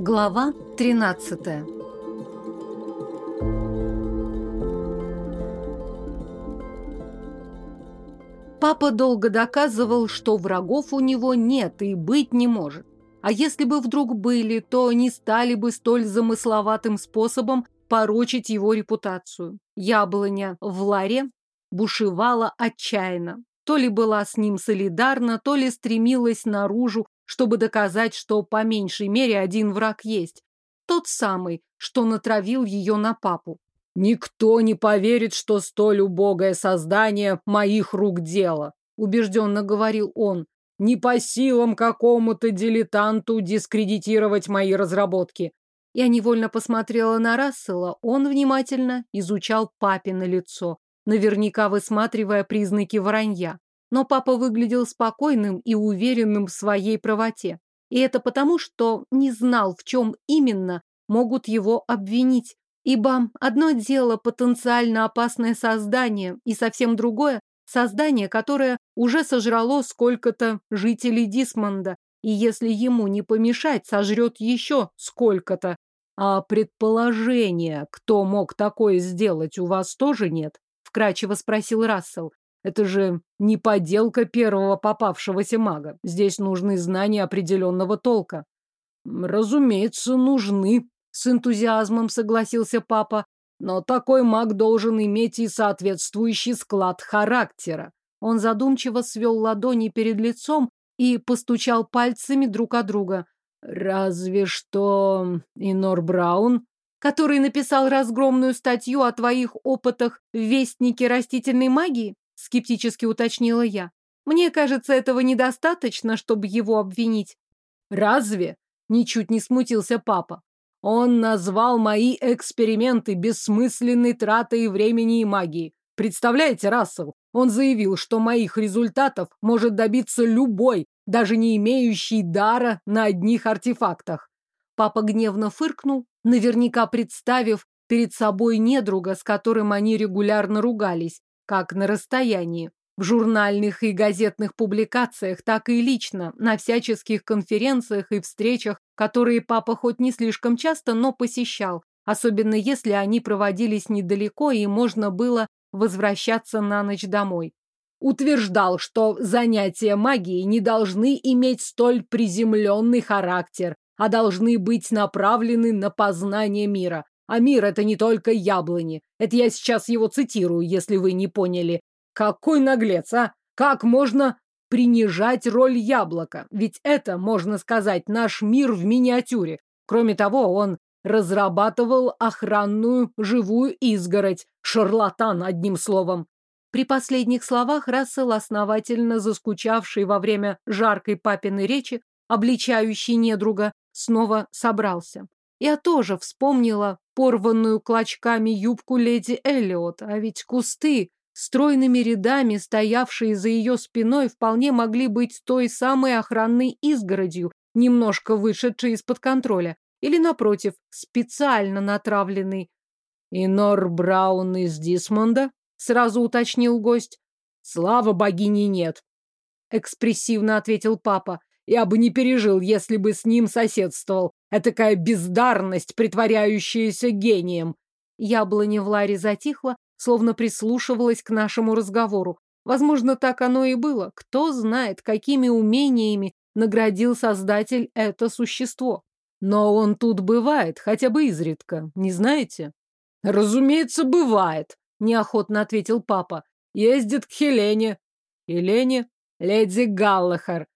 Глава 13 Папа долго доказывал, что врагов у него нет и быть не может. А если бы вдруг были, то не стали бы столь замысловатым способом порочить его репутацию. Яблоня в ларе бушевала отчаянно. То ли была с ним солидарна, то ли стремилась наружу, чтобы доказать, что по меньшей мере один враг есть. Тот самый, что натравил ее на папу. «Никто не поверит, что столь убогое создание моих рук дело», убежденно говорил он. «Не по силам какому-то дилетанту дискредитировать мои разработки». Я невольно посмотрела на Рассела, он внимательно изучал папино лицо наверняка высматривая признаки вранья. Но папа выглядел спокойным и уверенным в своей правоте. И это потому, что не знал, в чем именно могут его обвинить. Ибо одно дело потенциально опасное создание, и совсем другое – создание, которое уже сожрало сколько-то жителей Дисмонда, и если ему не помешать, сожрет еще сколько-то. А предположения, кто мог такое сделать, у вас тоже нет? вкрадчиво спросил Рассел. Это же не подделка первого попавшегося мага. Здесь нужны знания определенного толка. Разумеется, нужны, с энтузиазмом согласился папа. Но такой маг должен иметь и соответствующий склад характера. Он задумчиво свел ладони перед лицом и постучал пальцами друг о друга. Разве что Инор Браун который написал разгромную статью о твоих опытах в Вестнике растительной магии? Скептически уточнила я. Мне кажется, этого недостаточно, чтобы его обвинить. Разве? Ничуть не смутился папа. Он назвал мои эксперименты бессмысленной тратой времени и магии. Представляете, Рассел, он заявил, что моих результатов может добиться любой, даже не имеющий дара на одних артефактах. Папа гневно фыркнул, наверняка представив перед собой недруга, с которым они регулярно ругались, как на расстоянии. В журнальных и газетных публикациях, так и лично, на всяческих конференциях и встречах, которые папа хоть не слишком часто, но посещал, особенно если они проводились недалеко и можно было возвращаться на ночь домой. Утверждал, что занятия магией не должны иметь столь приземленный характер, а должны быть направлены на познание мира. А мир — это не только яблони. Это я сейчас его цитирую, если вы не поняли. Какой наглец, а? Как можно принижать роль яблока? Ведь это, можно сказать, наш мир в миниатюре. Кроме того, он разрабатывал охранную живую изгородь. Шарлатан, одним словом. При последних словах Рассел, основательно заскучавший во время жаркой папиной речи, обличающий недруга, снова собрался. Я тоже вспомнила порванную клочками юбку леди Эллиот, а ведь кусты, стройными рядами стоявшие за ее спиной, вполне могли быть той самой охранной изгородью, немножко вышедшей из-под контроля, или, напротив, специально натравленной. «Инор Браун из Дисмонда?» — сразу уточнил гость. «Слава богине нет!» — экспрессивно ответил папа. Я бы не пережил, если бы с ним соседствовал. Этакая бездарность, притворяющаяся гением. Яблоня в Ларе затихла, словно прислушивалась к нашему разговору. Возможно, так оно и было. Кто знает, какими умениями наградил Создатель это существо. Но он тут бывает, хотя бы изредка, не знаете? Разумеется, бывает, неохотно ответил папа. Ездит к Хелене. Хелене? Леди Галлахар.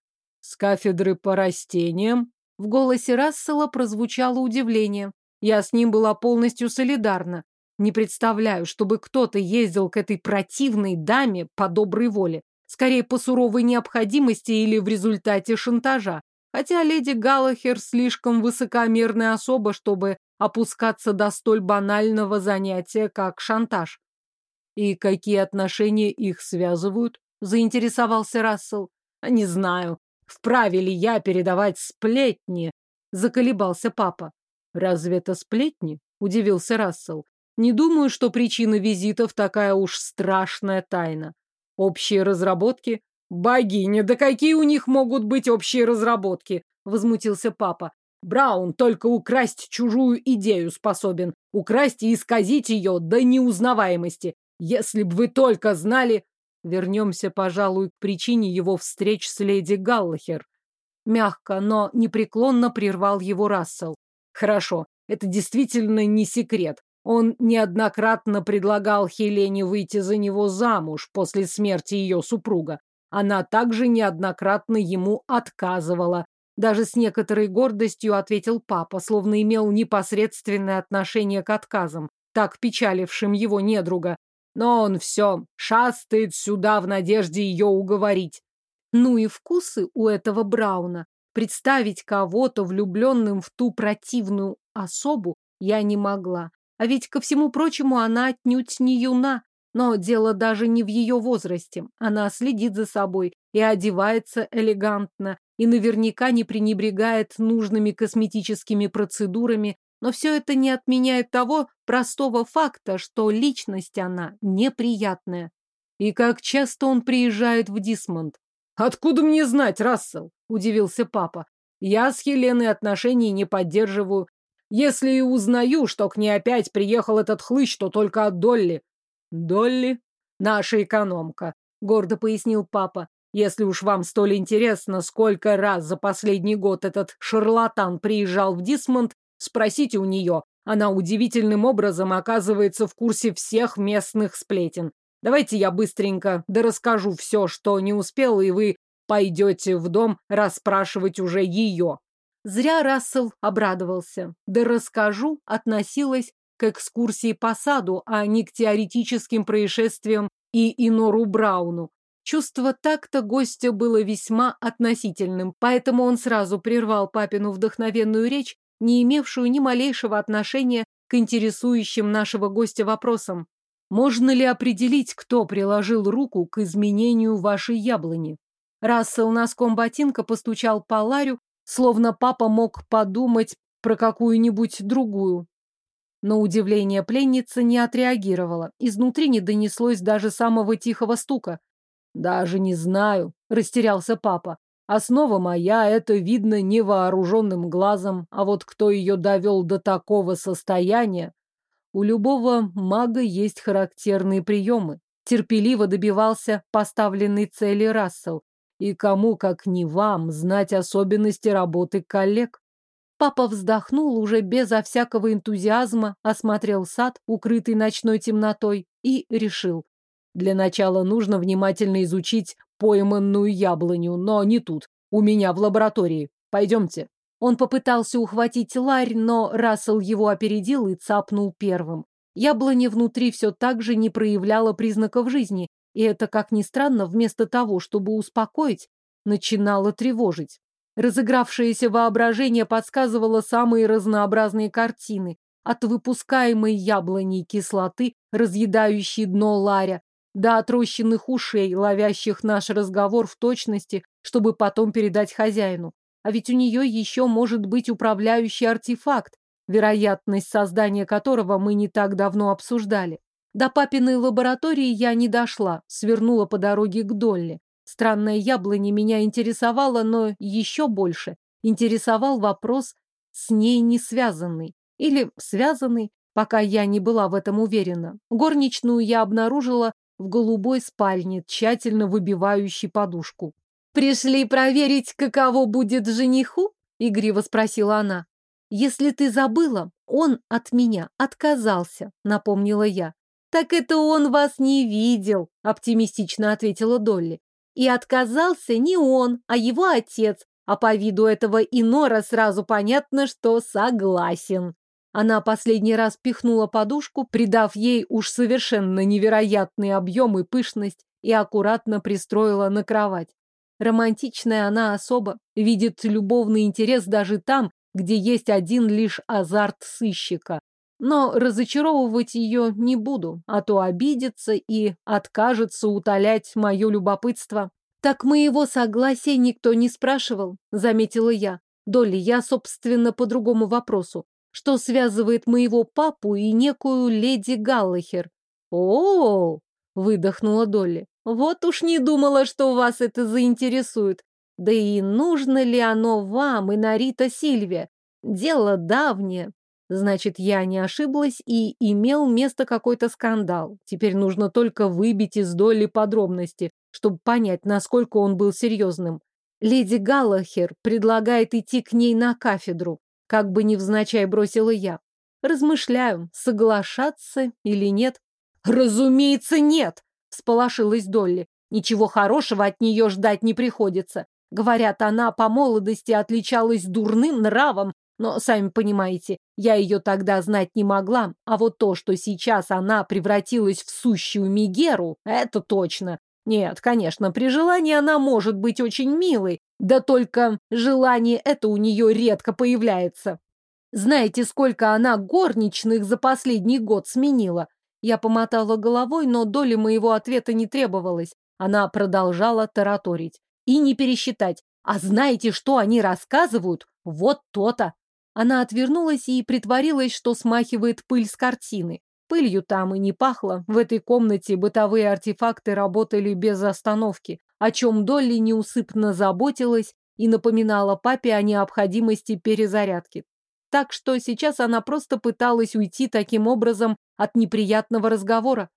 С кафедры по растениям в голосе Рассела прозвучало удивление. Я с ним была полностью солидарна. Не представляю, чтобы кто-то ездил к этой противной даме по доброй воле. Скорее, по суровой необходимости или в результате шантажа. Хотя леди Галлахер слишком высокомерная особа, чтобы опускаться до столь банального занятия, как шантаж. «И какие отношения их связывают?» – заинтересовался Рассел. «Не знаю. Вправе ли я передавать сплетни? Заколебался папа. Разве это сплетни? Удивился Рассел. Не думаю, что причина визитов такая уж страшная тайна. Общие разработки? Богиня, да какие у них могут быть общие разработки? Возмутился папа. Браун только украсть чужую идею способен. Украсть и исказить ее до неузнаваемости. Если б вы только знали... Вернемся, пожалуй, к причине его встреч с леди Галлахер. Мягко, но непреклонно прервал его Рассел. Хорошо, это действительно не секрет. Он неоднократно предлагал Хелене выйти за него замуж после смерти ее супруга. Она также неоднократно ему отказывала. Даже с некоторой гордостью ответил папа, словно имел непосредственное отношение к отказам, так печалившим его недруга. Но он все шастает сюда в надежде ее уговорить. Ну и вкусы у этого Брауна. Представить кого-то влюбленным в ту противную особу я не могла. А ведь, ко всему прочему, она отнюдь не юна. Но дело даже не в ее возрасте. Она следит за собой и одевается элегантно, и наверняка не пренебрегает нужными косметическими процедурами, но все это не отменяет того простого факта, что личность она неприятная. И как часто он приезжает в Дисмонд? «Откуда мне знать, Рассел?» – удивился папа. «Я с Хеленой отношений не поддерживаю. Если и узнаю, что к ней опять приехал этот хлыщ, то только от Долли». «Долли?» «Наша экономка», – гордо пояснил папа. «Если уж вам столь интересно, сколько раз за последний год этот шарлатан приезжал в Дисмонд, Спросите у нее. Она удивительным образом оказывается в курсе всех местных сплетен. Давайте я быстренько да расскажу все, что не успел, и вы пойдете в дом расспрашивать уже ее. Зря Рассел обрадовался. Да расскажу относилась к экскурсии по саду, а не к теоретическим происшествиям и Инору Брауну. Чувство так-то гостя было весьма относительным, поэтому он сразу прервал папину вдохновенную речь не имевшую ни малейшего отношения к интересующим нашего гостя вопросам. Можно ли определить, кто приложил руку к изменению вашей яблони? Рассел носком ботинка постучал по ларю, словно папа мог подумать про какую-нибудь другую. На удивление пленница не отреагировала. Изнутри не донеслось даже самого тихого стука. «Даже не знаю», — растерялся папа. Основа моя, это видно невооруженным глазом, а вот кто ее довел до такого состояния? У любого мага есть характерные приемы. Терпеливо добивался поставленной цели Рассел. И кому, как не вам, знать особенности работы коллег? Папа вздохнул уже безо всякого энтузиазма, осмотрел сад, укрытый ночной темнотой, и решил. Для начала нужно внимательно изучить пойманную яблоню, но не тут. У меня в лаборатории. Пойдемте. Он попытался ухватить ларь, но Рассел его опередил и цапнул первым. Яблоня внутри все так же не проявляла признаков жизни, и это, как ни странно, вместо того, чтобы успокоить, начинало тревожить. Разыгравшееся воображение подсказывало самые разнообразные картины. От выпускаемой яблоней кислоты, разъедающей дно ларя, до отрощенных ушей, ловящих наш разговор в точности, чтобы потом передать хозяину. А ведь у нее еще может быть управляющий артефакт, вероятность создания которого мы не так давно обсуждали. До папиной лаборатории я не дошла, свернула по дороге к Долли. Странная яблоня меня интересовала, но еще больше интересовал вопрос с ней не связанный. Или связанный, пока я не была в этом уверена. Горничную я обнаружила в голубой спальне, тщательно выбивающей подушку. «Пришли проверить, каково будет жениху?» — игриво спросила она. «Если ты забыла, он от меня отказался», — напомнила я. «Так это он вас не видел», — оптимистично ответила Долли. «И отказался не он, а его отец, а по виду этого инора сразу понятно, что согласен». Она последний раз пихнула подушку, придав ей уж совершенно невероятный объем и пышность, и аккуратно пристроила на кровать. Романтичная она особа, видит любовный интерес даже там, где есть один лишь азарт сыщика. Но разочаровывать ее не буду, а то обидится и откажется утолять мое любопытство. Так моего согласия никто не спрашивал, заметила я. Долли, я, собственно, по другому вопросу что связывает моего папу и некую леди Галлахер. О, -о, -о выдохнула Долли. Вот уж не думала, что вас это заинтересует. Да и нужно ли оно вам и Нарита Сильвия? Дело давнее. Значит, я не ошиблась и имел место какой-то скандал. Теперь нужно только выбить из доли подробности, чтобы понять, насколько он был серьезным. Леди Галлахер предлагает идти к ней на кафедру. Как бы невзначай бросила я. Размышляю, соглашаться или нет. Разумеется, нет, всполошилась Долли. Ничего хорошего от нее ждать не приходится. Говорят, она по молодости отличалась дурным нравом, но, сами понимаете, я ее тогда знать не могла, а вот то, что сейчас она превратилась в сущую Мигеру, это точно. Нет, конечно, при желании она может быть очень милой, да только желание это у нее редко появляется. Знаете, сколько она горничных за последний год сменила? Я помотала головой, но доли моего ответа не требовалось. Она продолжала тараторить. И не пересчитать. А знаете, что они рассказывают? Вот то-то. Она отвернулась и притворилась, что смахивает пыль с картины. Пылью там и не пахло. В этой комнате бытовые артефакты работали без остановки, о чем Долли неусыпно заботилась и напоминала папе о необходимости перезарядки. Так что сейчас она просто пыталась уйти таким образом от неприятного разговора.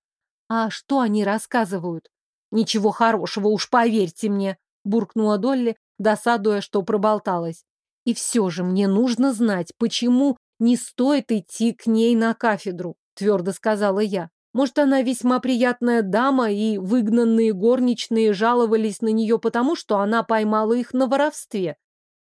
А что они рассказывают? Ничего хорошего, уж поверьте мне, буркнула Долли, досадуя, что проболталась. И все же мне нужно знать, почему не стоит идти к ней на кафедру, твердо сказала я. Может, она весьма приятная дама, и выгнанные горничные жаловались на нее потому, что она поймала их на воровстве.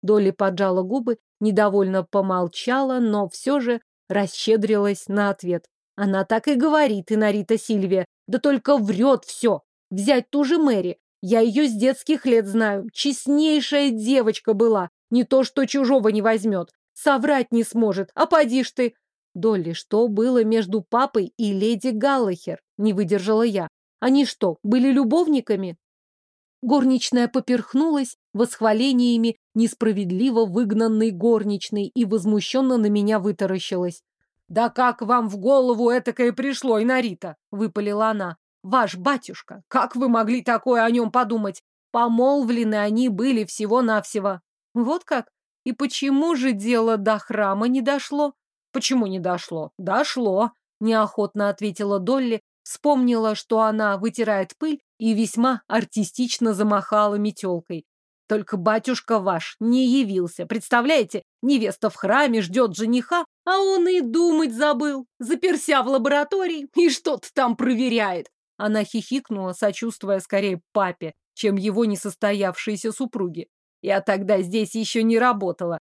Долли поджала губы, недовольно помолчала, но все же расщедрилась на ответ. Она так и говорит, Инарита Сильвия, да только врет все. Взять ту же Мэри. Я ее с детских лет знаю. Честнейшая девочка была. Не то, что чужого не возьмет. Соврать не сможет. А поди ж ты. Долли, что было между папой и леди Галлахер? Не выдержала я. Они что, были любовниками? Горничная поперхнулась восхвалениями несправедливо выгнанной горничной и возмущенно на меня вытаращилась. «Да как вам в голову этакое пришло, Инарита?» — выпалила она. Ваш батюшка, как вы могли такое о нем подумать? Помолвлены они были всего-навсего. Вот как? И почему же дело до храма не дошло? Почему не дошло? Дошло, неохотно ответила Долли, вспомнила, что она вытирает пыль и весьма артистично замахала метелкой. Только батюшка ваш не явился. Представляете, невеста в храме ждет жениха, а он и думать забыл. Заперся в лаборатории и что-то там проверяет. Она хихикнула, сочувствуя скорее папе, чем его несостоявшейся супруге. Я тогда здесь еще не работала.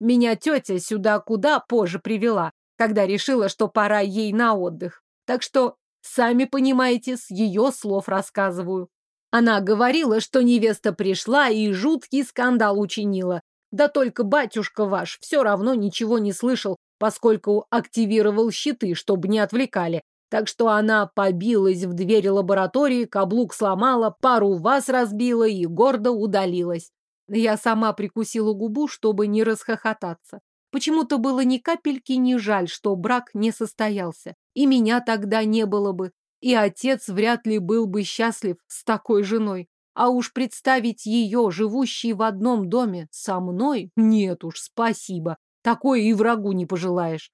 Меня тетя сюда куда позже привела, когда решила, что пора ей на отдых. Так что, сами понимаете, с ее слов рассказываю. Она говорила, что невеста пришла и жуткий скандал учинила. Да только батюшка ваш все равно ничего не слышал, поскольку активировал щиты, чтобы не отвлекали, так что она побилась в двери лаборатории, каблук сломала, пару вас разбила и гордо удалилась. Я сама прикусила губу, чтобы не расхохотаться. Почему-то было ни капельки не жаль, что брак не состоялся. И меня тогда не было бы. И отец вряд ли был бы счастлив с такой женой. А уж представить ее, живущей в одном доме, со мной? Нет уж, спасибо. Такое и врагу не пожелаешь.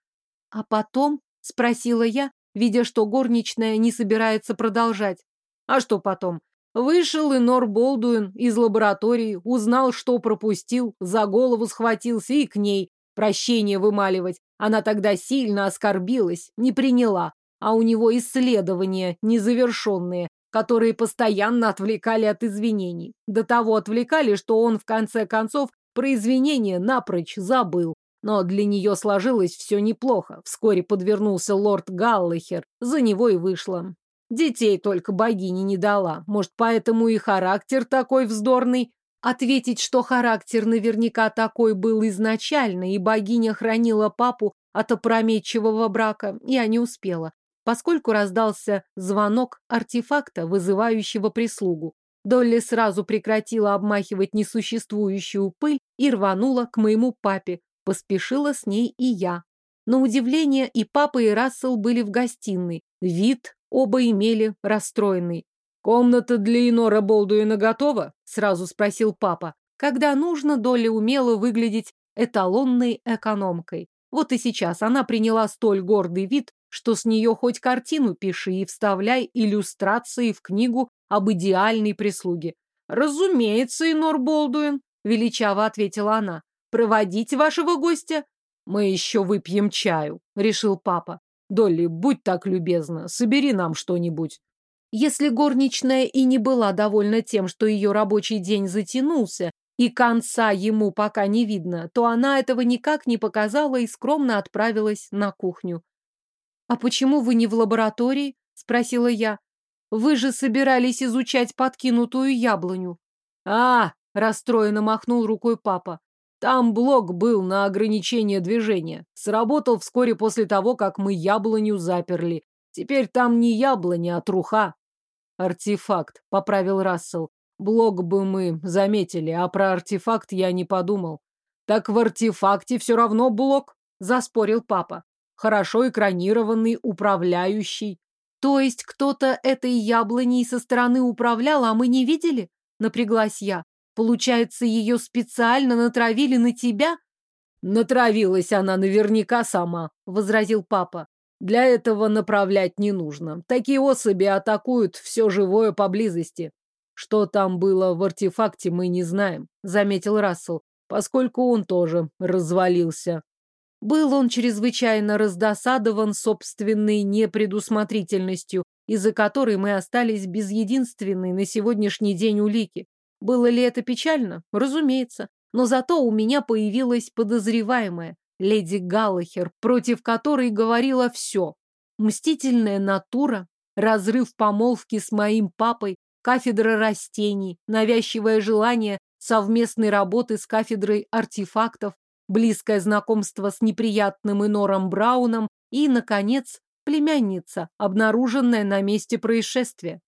А потом, спросила я, видя, что горничная не собирается продолжать. А что потом? Вышел Инор Болдуин из лаборатории, узнал, что пропустил, за голову схватился и к ней прощение вымаливать. Она тогда сильно оскорбилась, не приняла, а у него исследования незавершенные, которые постоянно отвлекали от извинений. До того отвлекали, что он в конце концов про извинения напрочь забыл. Но для нее сложилось все неплохо. Вскоре подвернулся лорд Галлахер, за него и вышло. Детей только богиня не дала. Может, поэтому и характер такой вздорный? Ответить, что характер наверняка такой был изначально, и богиня хранила папу от опрометчивого брака, я не успела, поскольку раздался звонок артефакта, вызывающего прислугу. Долли сразу прекратила обмахивать несуществующую пыль и рванула к моему папе, Поспешила с ней и я. На удивление и папа, и Рассел были в гостиной. Вид оба имели расстроенный. «Комната для Инора Болдуина готова?» – сразу спросил папа. Когда нужно, Долли умела выглядеть эталонной экономкой. Вот и сейчас она приняла столь гордый вид, что с нее хоть картину пиши и вставляй иллюстрации в книгу об идеальной прислуге. «Разумеется, Инор Болдуин», — величаво ответила она. «Проводить вашего гостя?» «Мы еще выпьем чаю», — решил папа. «Долли, будь так любезна, собери нам что-нибудь». Если горничная и не была довольна тем, что ее рабочий день затянулся, и конца ему пока не видно, то она этого никак не показала и скромно отправилась на кухню. «А почему вы не в лаборатории?» – спросила я. «Вы же собирались изучать подкинутую яблоню». «А!» – расстроенно махнул рукой папа. «Там блок был на ограничение движения. Сработал вскоре после того, как мы яблоню заперли. Теперь там не яблоня, а труха». «Артефакт», — поправил Рассел. «Блок бы мы заметили, а про артефакт я не подумал». «Так в артефакте все равно блок», — заспорил папа. «Хорошо экранированный, управляющий». «То есть кто-то этой яблоней со стороны управлял, а мы не видели?» — напряглась я. «Получается, ее специально натравили на тебя?» «Натравилась она наверняка сама», — возразил папа. Для этого направлять не нужно. Такие особи атакуют все живое поблизости. Что там было в артефакте, мы не знаем, заметил Рассел, поскольку он тоже развалился. Был он чрезвычайно раздосадован собственной непредусмотрительностью, из-за которой мы остались без единственной на сегодняшний день улики. Было ли это печально? Разумеется. Но зато у меня появилась подозреваемая леди Галлахер, против которой говорила все. Мстительная натура, разрыв помолвки с моим папой, кафедра растений, навязчивое желание совместной работы с кафедрой артефактов, близкое знакомство с неприятным Инором Брауном и, наконец, племянница, обнаруженная на месте происшествия.